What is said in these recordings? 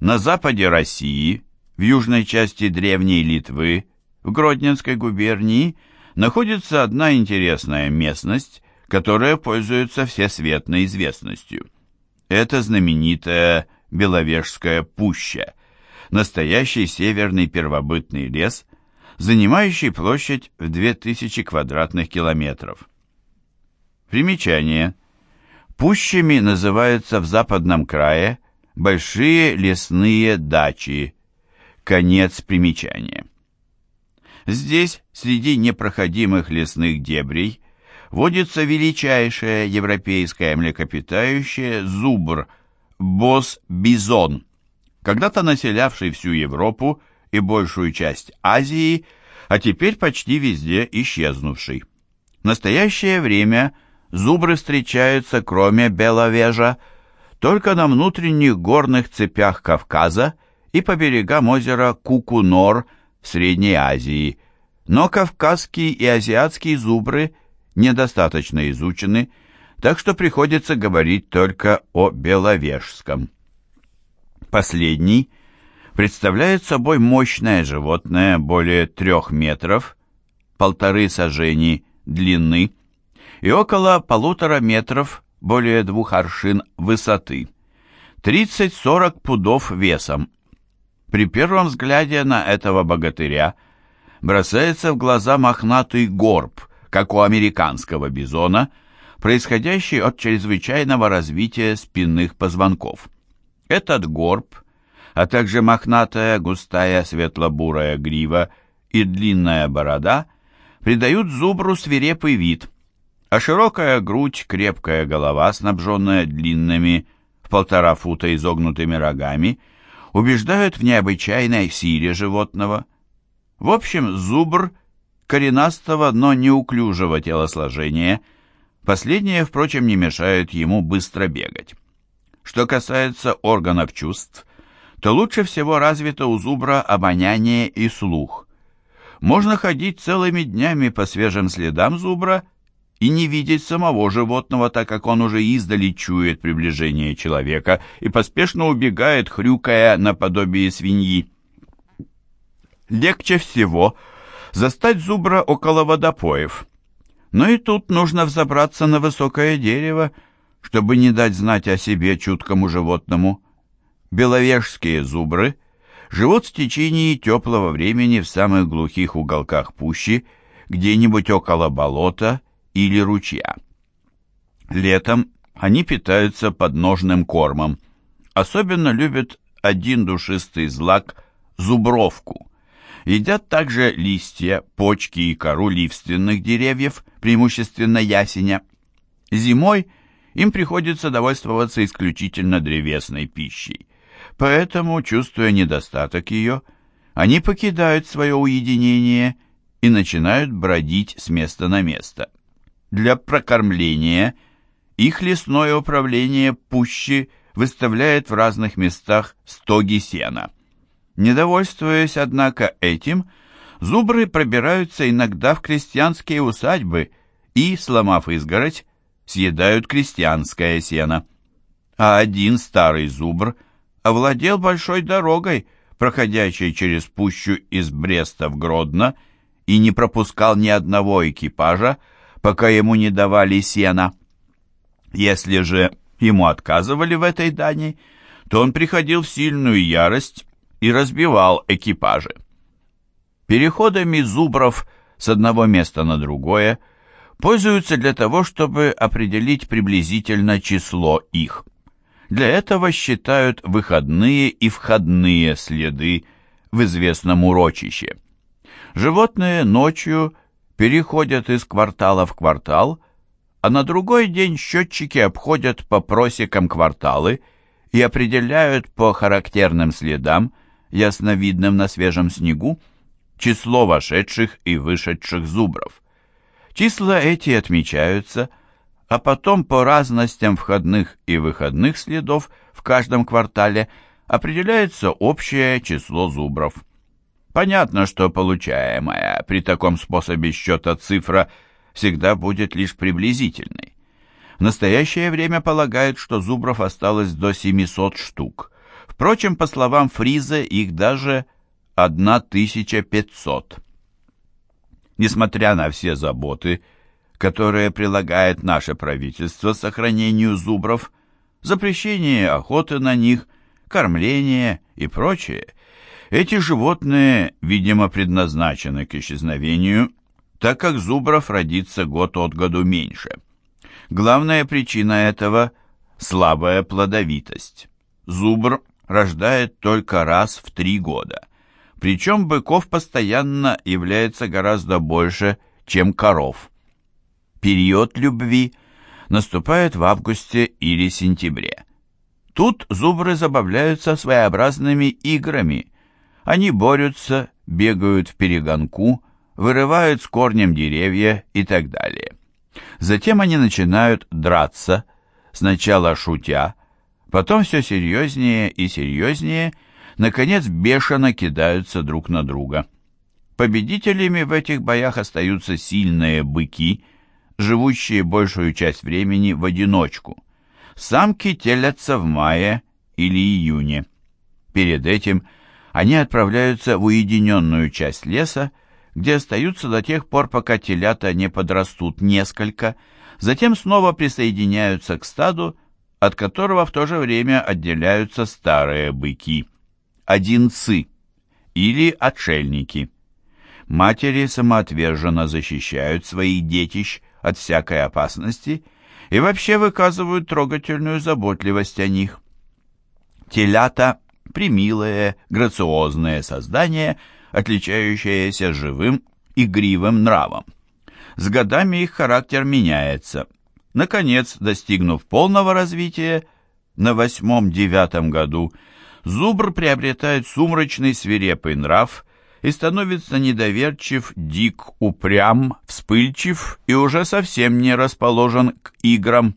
На западе России, в южной части древней Литвы, в Гродненской губернии, находится одна интересная местность, которая пользуется всесветной известностью. Это знаменитая Беловежская пуща, настоящий северный первобытный лес, занимающий площадь в 2000 квадратных километров. Примечание. Пущами называются в западном крае большие лесные дачи. Конец примечания. Здесь, среди непроходимых лесных дебрей, водится величайшее европейское млекопитающее зубр, босс-бизон, когда-то населявший всю Европу и большую часть Азии, а теперь почти везде исчезнувший. В настоящее время зубры встречаются, кроме Беловежа, только на внутренних горных цепях Кавказа и по берегам озера Кукунор в Средней Азии, но кавказские и азиатские зубры – недостаточно изучены, так что приходится говорить только о беловежском. Последний представляет собой мощное животное более трех метров, полторы сажени длины и около полутора метров, более двух аршин высоты, 30-40 пудов весом. При первом взгляде на этого богатыря бросается в глаза мохнатый горб – как у американского бизона, происходящий от чрезвычайного развития спинных позвонков. Этот горб, а также мохнатая густая светло-бурая грива и длинная борода придают зубру свирепый вид, а широкая грудь, крепкая голова, снабженная длинными в полтора фута изогнутыми рогами, убеждают в необычайной силе животного. В общем, зубр – коренастого, но неуклюжего телосложения. Последнее, впрочем, не мешает ему быстро бегать. Что касается органов чувств, то лучше всего развито у зубра обоняние и слух. Можно ходить целыми днями по свежим следам зубра и не видеть самого животного, так как он уже издали чует приближение человека и поспешно убегает, хрюкая наподобие свиньи. Легче всего – застать зубра около водопоев. Но и тут нужно взобраться на высокое дерево, чтобы не дать знать о себе чуткому животному. Беловежские зубры живут в течение теплого времени в самых глухих уголках пущи, где-нибудь около болота или ручья. Летом они питаются подножным кормом. Особенно любят один душистый злак – зубровку. Едят также листья, почки и кору ливственных деревьев, преимущественно ясеня. Зимой им приходится довольствоваться исключительно древесной пищей. Поэтому, чувствуя недостаток ее, они покидают свое уединение и начинают бродить с места на место. Для прокормления их лесное управление пущи выставляет в разных местах стоги сена. Недовольствуясь, однако, этим, зубры пробираются иногда в крестьянские усадьбы и, сломав изгородь, съедают крестьянское сено. А один старый зубр овладел большой дорогой, проходящей через пущу из Бреста в Гродно, и не пропускал ни одного экипажа, пока ему не давали сена. Если же ему отказывали в этой дани, то он приходил в сильную ярость и разбивал экипажи. Переходами зубров с одного места на другое пользуются для того, чтобы определить приблизительно число их. Для этого считают выходные и входные следы в известном урочище. Животные ночью переходят из квартала в квартал, а на другой день счетчики обходят по просекам кварталы и определяют по характерным следам, ясновидным на свежем снегу, число вошедших и вышедших зубров. Числа эти отмечаются, а потом по разностям входных и выходных следов в каждом квартале определяется общее число зубров. Понятно, что получаемая при таком способе счета цифра всегда будет лишь приблизительной. В настоящее время полагают, что зубров осталось до 700 штук – Впрочем, по словам Фриза, их даже 1500. Несмотря на все заботы, которые прилагает наше правительство сохранению зубров, запрещение охоты на них, кормление и прочее, эти животные, видимо, предназначены к исчезновению, так как зубров родится год от году меньше. Главная причина этого – слабая плодовитость. Зубр рождает только раз в три года, причем быков постоянно является гораздо больше, чем коров. Период любви наступает в августе или сентябре. Тут зубры забавляются своеобразными играми – они борются, бегают в перегонку, вырывают с корнем деревья и так далее. Затем они начинают драться, сначала шутя, потом все серьезнее и серьезнее, наконец бешено кидаются друг на друга. Победителями в этих боях остаются сильные быки, живущие большую часть времени в одиночку. Самки телятся в мае или июне. Перед этим они отправляются в уединенную часть леса, где остаются до тех пор, пока телята не подрастут несколько, затем снова присоединяются к стаду, от которого в то же время отделяются старые быки, одинцы или отшельники. Матери самоотверженно защищают своих детищ от всякой опасности и вообще выказывают трогательную заботливость о них. Телята примилое, грациозное создание, отличающееся живым, игривым нравом. С годами их характер меняется. Наконец, достигнув полного развития, на восьмом-девятом году зубр приобретает сумрачный свирепый нрав и становится недоверчив, дик, упрям, вспыльчив и уже совсем не расположен к играм.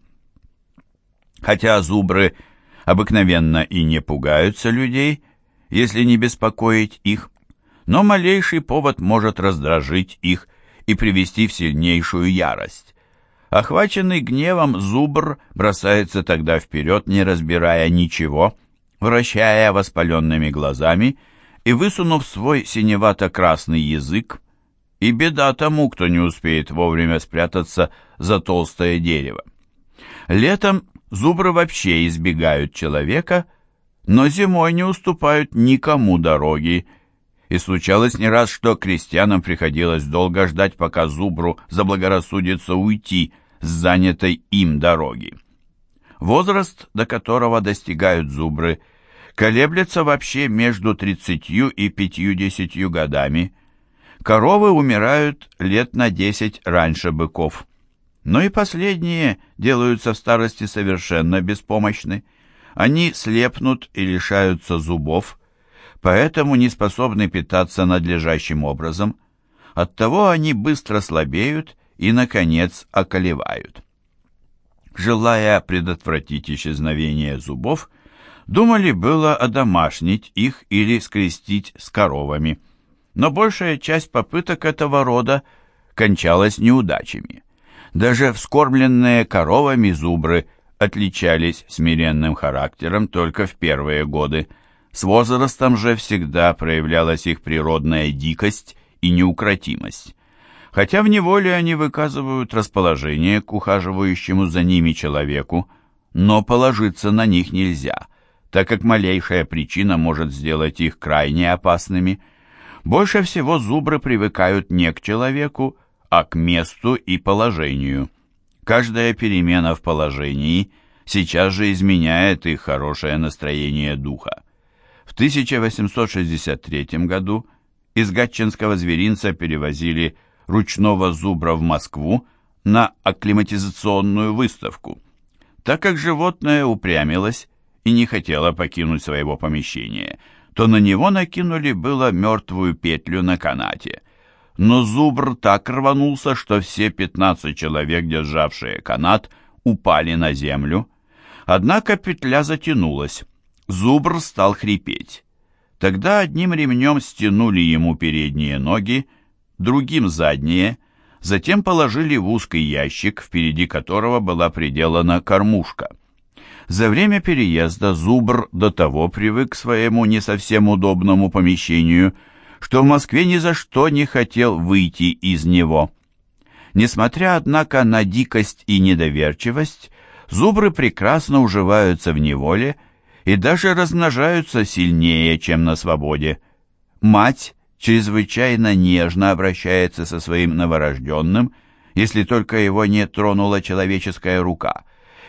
Хотя зубры – обыкновенно и не пугаются людей, если не беспокоить их, но малейший повод может раздражить их и привести в сильнейшую ярость. Охваченный гневом зубр бросается тогда вперед, не разбирая ничего, вращая воспаленными глазами и высунув свой синевато-красный язык, и беда тому, кто не успеет вовремя спрятаться за толстое дерево. Летом Зубры вообще избегают человека, но зимой не уступают никому дороги, и случалось не раз, что крестьянам приходилось долго ждать, пока зубру заблагорассудится уйти с занятой им дороги. Возраст, до которого достигают зубры, колеблется вообще между 30 и 50 годами. Коровы умирают лет на 10 раньше быков но и последние делаются в старости совершенно беспомощны. Они слепнут и лишаются зубов, поэтому не способны питаться надлежащим образом. Оттого они быстро слабеют и, наконец, околевают. Желая предотвратить исчезновение зубов, думали было одомашнить их или скрестить с коровами. Но большая часть попыток этого рода кончалась неудачами. Даже вскормленные коровами зубры отличались смиренным характером только в первые годы. С возрастом же всегда проявлялась их природная дикость и неукротимость. Хотя в неволе они выказывают расположение к ухаживающему за ними человеку, но положиться на них нельзя, так как малейшая причина может сделать их крайне опасными. Больше всего зубры привыкают не к человеку, а к месту и положению. Каждая перемена в положении сейчас же изменяет их хорошее настроение духа. В 1863 году из Гатчинского зверинца перевозили ручного зубра в Москву на акклиматизационную выставку. Так как животное упрямилось и не хотело покинуть своего помещения, то на него накинули было мертвую петлю на канате – но зубр так рванулся, что все пятнадцать человек, державшие канат, упали на землю. Однако петля затянулась. Зубр стал хрипеть. Тогда одним ремнем стянули ему передние ноги, другим задние, затем положили в узкий ящик, впереди которого была приделана кормушка. За время переезда Зубр до того привык к своему не совсем удобному помещению, что в Москве ни за что не хотел выйти из него. Несмотря, однако, на дикость и недоверчивость, зубры прекрасно уживаются в неволе и даже размножаются сильнее, чем на свободе. Мать чрезвычайно нежно обращается со своим новорожденным, если только его не тронула человеческая рука,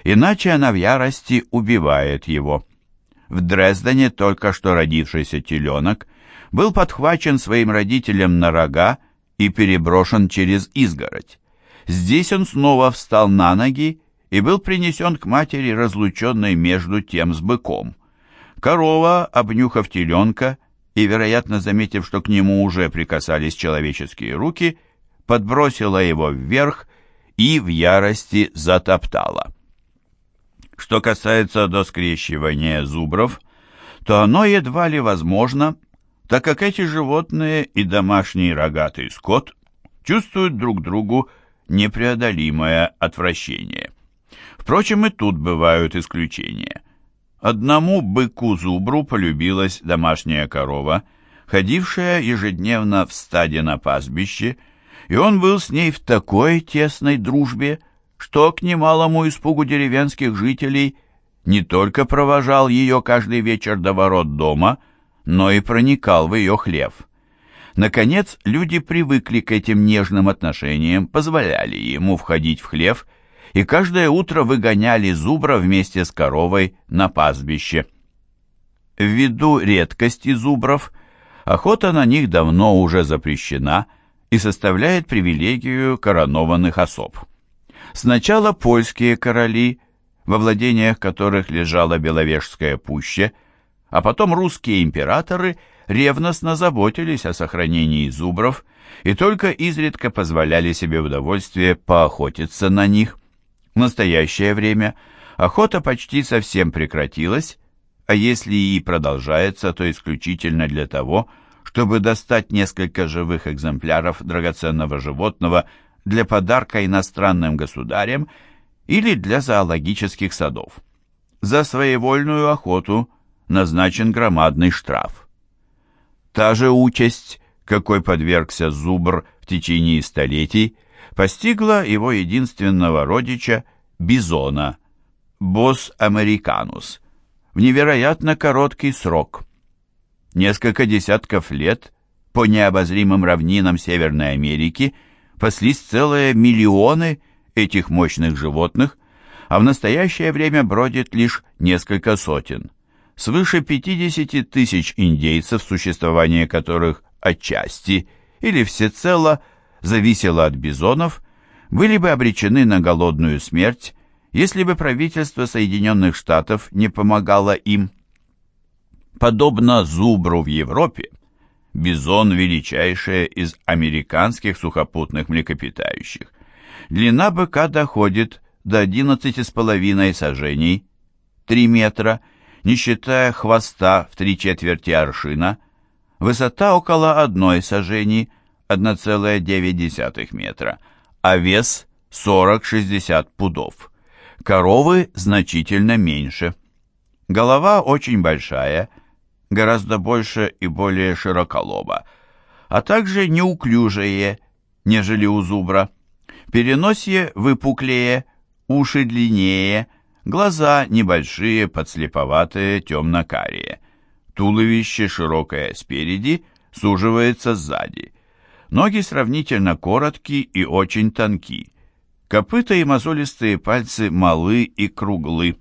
иначе она в ярости убивает его. В Дрездене только что родившийся теленок был подхвачен своим родителем на рога и переброшен через изгородь. Здесь он снова встал на ноги и был принесен к матери, разлученной между тем с быком. Корова, обнюхав теленка и, вероятно, заметив, что к нему уже прикасались человеческие руки, подбросила его вверх и в ярости затоптала. Что касается до скрещивания зубров, то оно едва ли возможно, так как эти животные и домашний рогатый скот чувствуют друг другу непреодолимое отвращение. Впрочем, и тут бывают исключения. Одному быку-зубру полюбилась домашняя корова, ходившая ежедневно в стаде на пастбище, и он был с ней в такой тесной дружбе, что к немалому испугу деревенских жителей не только провожал ее каждый вечер до ворот дома, но и проникал в ее хлев. Наконец, люди привыкли к этим нежным отношениям, позволяли ему входить в хлев – и каждое утро выгоняли зубра вместе с коровой на пастбище. Ввиду редкости зубров, охота на них давно уже запрещена и составляет привилегию коронованных особ. Сначала польские короли, во владениях которых лежала Беловежская пуща, а потом русские императоры ревностно заботились о сохранении зубров и только изредка позволяли себе удовольствие поохотиться на них. В настоящее время охота почти совсем прекратилась, а если и продолжается, то исключительно для того, чтобы достать несколько живых экземпляров драгоценного животного для подарка иностранным государям или для зоологических садов. За своевольную охоту назначен громадный штраф. Та же участь, какой подвергся зубр в течение столетий, постигла его единственного родича, бизона, босс американус, в невероятно короткий срок. Несколько десятков лет по необозримым равнинам Северной Америки паслись целые миллионы этих мощных животных, а в настоящее время бродит лишь несколько сотен. Свыше 50 тысяч индейцев, существование которых отчасти или всецело зависело от бизонов, были бы обречены на голодную смерть, если бы правительство Соединенных Штатов не помогало им. Подобно зубру в Европе, бизон – величайшее из американских сухопутных млекопитающих. Длина быка доходит до 11,5 сажений, 3 метра, не считая хвоста в три четверти аршина, высота около одной сажени – 1,9 метра, а вес 40-60 пудов. Коровы значительно меньше. Голова очень большая, гораздо больше и более широколоба, а также неуклюжее, нежели у зубра. Переносье выпуклее, уши длиннее, глаза небольшие, подслеповатые, темно-карие. Туловище широкое спереди, суживается сзади. Ноги сравнительно короткие и очень тонки. Копыта и мозолистые пальцы малы и круглы.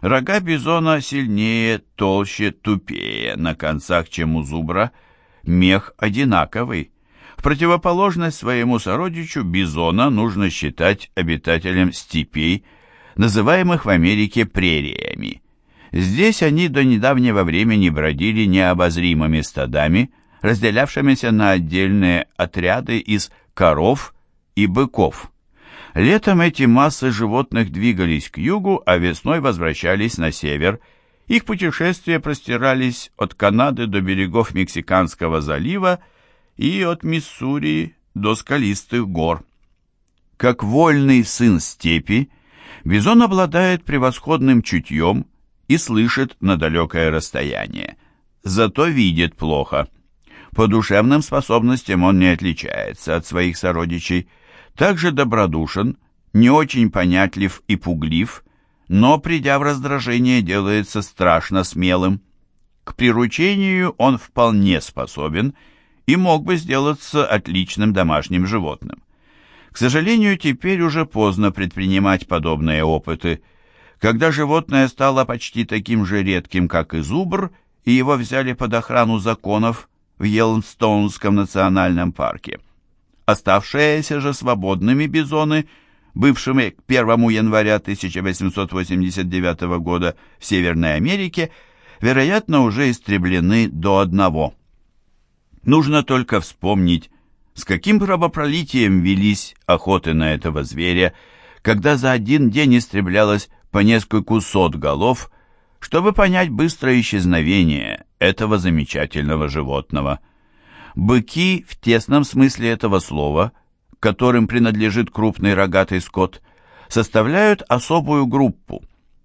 Рога бизона сильнее, толще, тупее на концах, чем у зубра. Мех одинаковый. В противоположность своему сородичу бизона нужно считать обитателем степей, называемых в Америке прериями. Здесь они до недавнего времени бродили необозримыми стадами, разделявшимися на отдельные отряды из коров и быков. Летом эти массы животных двигались к югу, а весной возвращались на север. Их путешествия простирались от Канады до берегов Мексиканского залива и от Миссури до скалистых гор. Как вольный сын степи, Бизон обладает превосходным чутьем и слышит на далекое расстояние, зато видит плохо. По душевным способностям он не отличается от своих сородичей, также добродушен, не очень понятлив и пуглив, но, придя в раздражение, делается страшно смелым. К приручению он вполне способен и мог бы сделаться отличным домашним животным. К сожалению, теперь уже поздно предпринимать подобные опыты. Когда животное стало почти таким же редким, как и зубр, и его взяли под охрану законов в Йеллстоунском национальном парке. Оставшиеся же свободными бизоны, бывшими к 1 января 1889 года в Северной Америке, вероятно, уже истреблены до одного. Нужно только вспомнить, с каким кровопролитием велись охоты на этого зверя, когда за один день истреблялось по нескольку сот голов, чтобы понять быстрое исчезновение этого замечательного животного. Быки в тесном смысле этого слова, которым принадлежит крупный рогатый скот, составляют особую группу.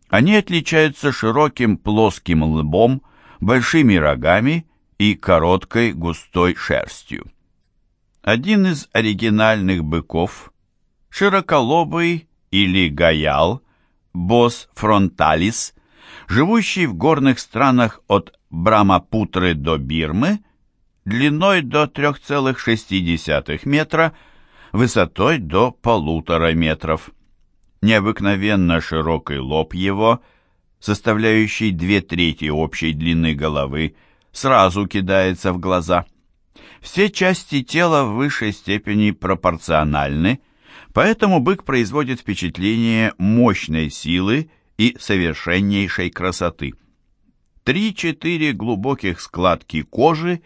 Они отличаются широким плоским лбом, большими рогами и короткой густой шерстью. Один из оригинальных быков, широколобый или гаял, босс фронталис, живущий в горных странах от Брамапутры до Бирмы, длиной до 3,6 метра, высотой до полутора метров. Необыкновенно широкий лоб его, составляющий две трети общей длины головы, сразу кидается в глаза. Все части тела в высшей степени пропорциональны, поэтому бык производит впечатление мощной силы и совершеннейшей красоты. Три-четыре глубоких складки кожи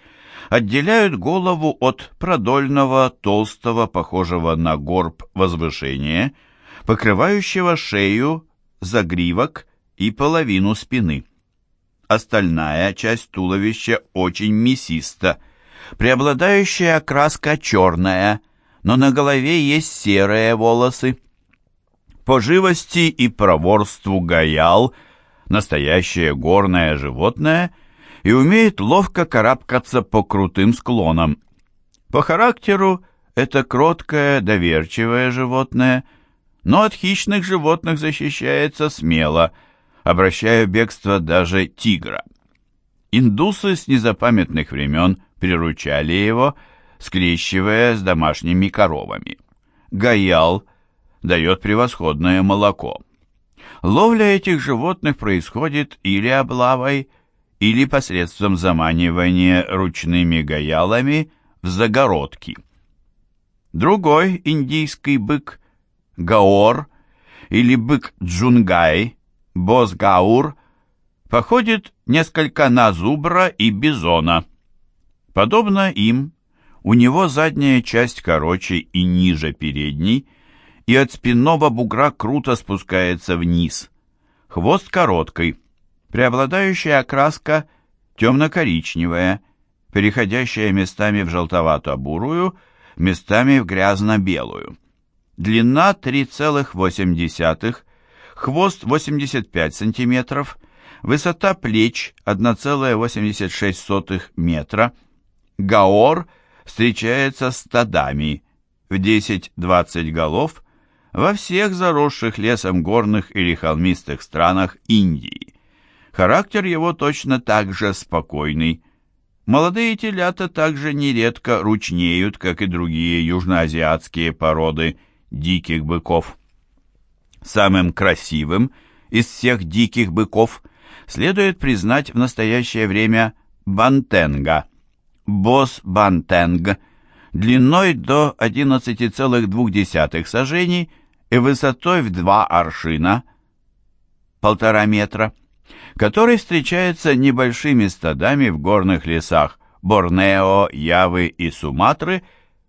отделяют голову от продольного, толстого, похожего на горб возвышения, покрывающего шею, загривок и половину спины. Остальная часть туловища очень мясиста. Преобладающая окраска черная, но на голове есть серые волосы. По живости и проворству гаял – настоящее горное животное и умеет ловко карабкаться по крутым склонам. По характеру это кроткое, доверчивое животное, но от хищных животных защищается смело – обращая бегство даже тигра. Индусы с незапамятных времен приручали его, скрещивая с домашними коровами. Гаял дает превосходное молоко. Ловля этих животных происходит или облавой, или посредством заманивания ручными гаялами в загородки. Другой индийский бык, гаор, или бык джунгай, Босгаур походит несколько на зубра и бизона. Подобно им, у него задняя часть короче и ниже передней, и от спинного бугра круто спускается вниз. Хвост короткий, преобладающая окраска темно-коричневая, переходящая местами в желтовато-бурую, местами в грязно-белую. Длина 3,8 хвост 85 см, высота плеч 1,86 метра. Гаор встречается стадами в 10-20 голов во всех заросших лесом горных или холмистых странах Индии. Характер его точно так же спокойный. Молодые телята также нередко ручнеют, как и другие южноазиатские породы диких быков. Самым красивым из всех диких быков следует признать в настоящее время бантенга, босс бантенг, длиной до 11,2 сажений и высотой в 2 аршина, полтора метра, который встречается небольшими стадами в горных лесах Борнео, Явы и Суматры,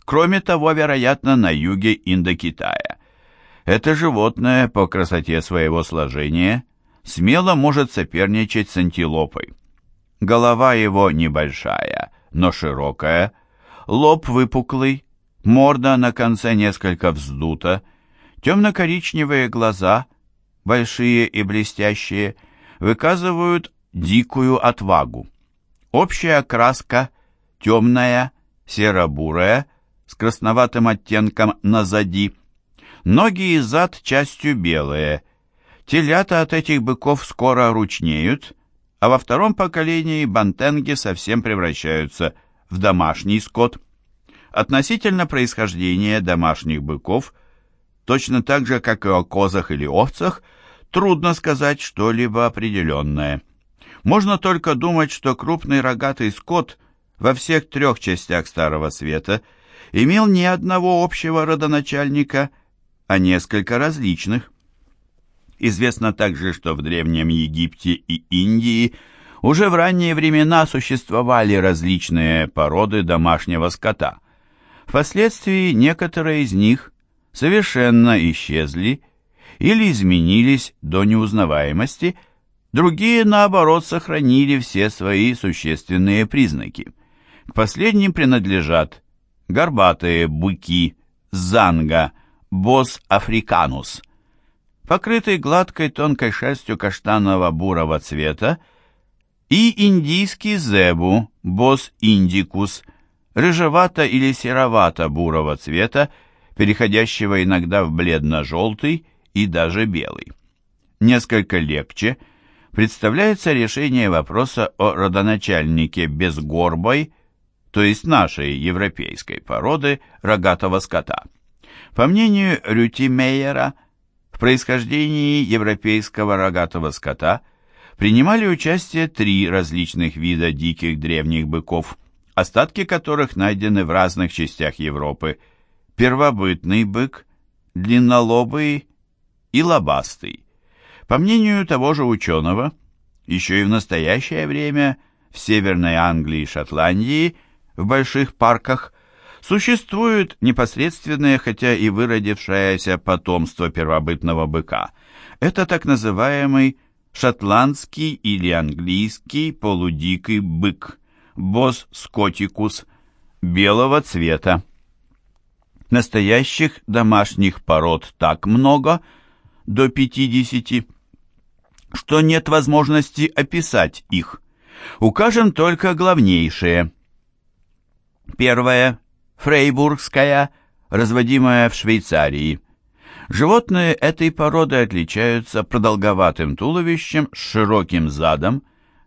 кроме того, вероятно, на юге Индокитая. Это животное по красоте своего сложения смело может соперничать с антилопой. Голова его небольшая, но широкая, лоб выпуклый, морда на конце несколько вздута, темно-коричневые глаза большие и блестящие, выказывают дикую отвагу. Общая краска темная, серо-бурая, с красноватым оттенком назади. Ноги и зад частью белые. Телята от этих быков скоро ручнеют, а во втором поколении бантенги совсем превращаются в домашний скот. Относительно происхождения домашних быков, точно так же, как и о козах или овцах, трудно сказать что-либо определенное. Можно только думать, что крупный рогатый скот во всех трех частях Старого Света имел не одного общего родоначальника, а несколько различных. Известно также, что в Древнем Египте и Индии уже в ранние времена существовали различные породы домашнего скота. Впоследствии некоторые из них совершенно исчезли или изменились до неузнаваемости, другие, наоборот, сохранили все свои существенные признаки. К последним принадлежат горбатые быки, занга, босс африканус, покрытый гладкой тонкой шерстью каштаново-бурого цвета, и индийский зебу, босс индикус, рыжевато- или серовато-бурого цвета, переходящего иногда в бледно-желтый и даже белый. Несколько легче представляется решение вопроса о родоначальнике безгорбой, то есть нашей европейской породы рогатого скота. По мнению Рютимейера, в происхождении европейского рогатого скота принимали участие три различных вида диких древних быков, остатки которых найдены в разных частях Европы. Первобытный бык, длиннолобый и лобастый. По мнению того же ученого, еще и в настоящее время в Северной Англии и Шотландии в больших парках существует непосредственное, хотя и выродившееся потомство первобытного быка. Это так называемый шотландский или английский полудикий бык, босс скотикус, белого цвета. Настоящих домашних пород так много, до 50, что нет возможности описать их. Укажем только главнейшие. Первое. Фрейбургская, разводимая в Швейцарии. Животные этой породы отличаются продолговатым туловищем с широким задом,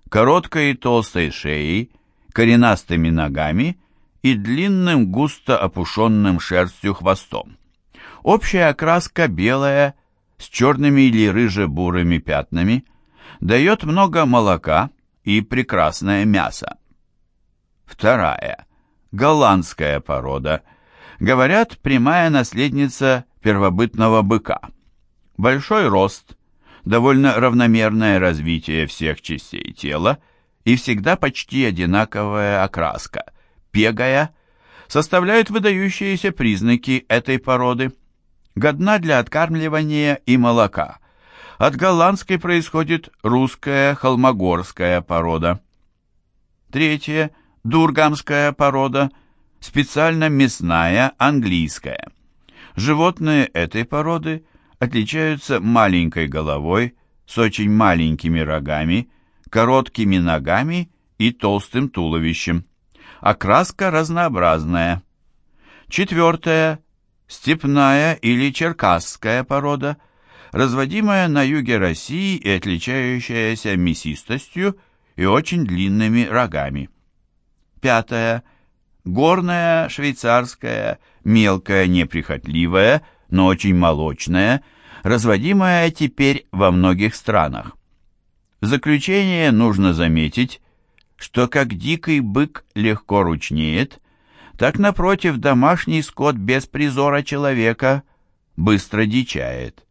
короткой и толстой шеей, коренастыми ногами и длинным густо опушенным шерстью хвостом. Общая окраска белая с черными или рыже-бурыми пятнами, дает много молока и прекрасное мясо. Вторая. Голландская порода. Говорят, прямая наследница первобытного быка. Большой рост, довольно равномерное развитие всех частей тела и всегда почти одинаковая окраска, пегая, составляют выдающиеся признаки этой породы – годна для откармливания и молока. От голландской происходит русская холмогорская порода. Третье – дургамская порода, специально мясная английская. Животные этой породы отличаются маленькой головой, с очень маленькими рогами, короткими ногами и толстым туловищем. Окраска разнообразная. Четвертое степная или черкасская порода, разводимая на юге России и отличающаяся мясистостью и очень длинными рогами. Пятая. Горная швейцарская, мелкая, неприхотливая, но очень молочная, разводимая теперь во многих странах. В заключение нужно заметить, что как дикий бык легко ручнеет, так, напротив, домашний скот без призора человека быстро дичает.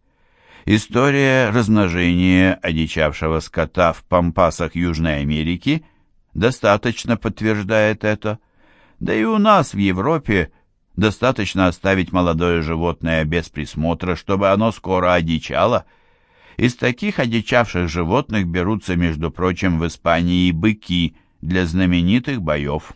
История размножения одичавшего скота в пампасах Южной Америки достаточно подтверждает это. Да и у нас в Европе достаточно оставить молодое животное без присмотра, чтобы оно скоро одичало. Из таких одичавших животных берутся, между прочим, в Испании быки для знаменитых боев.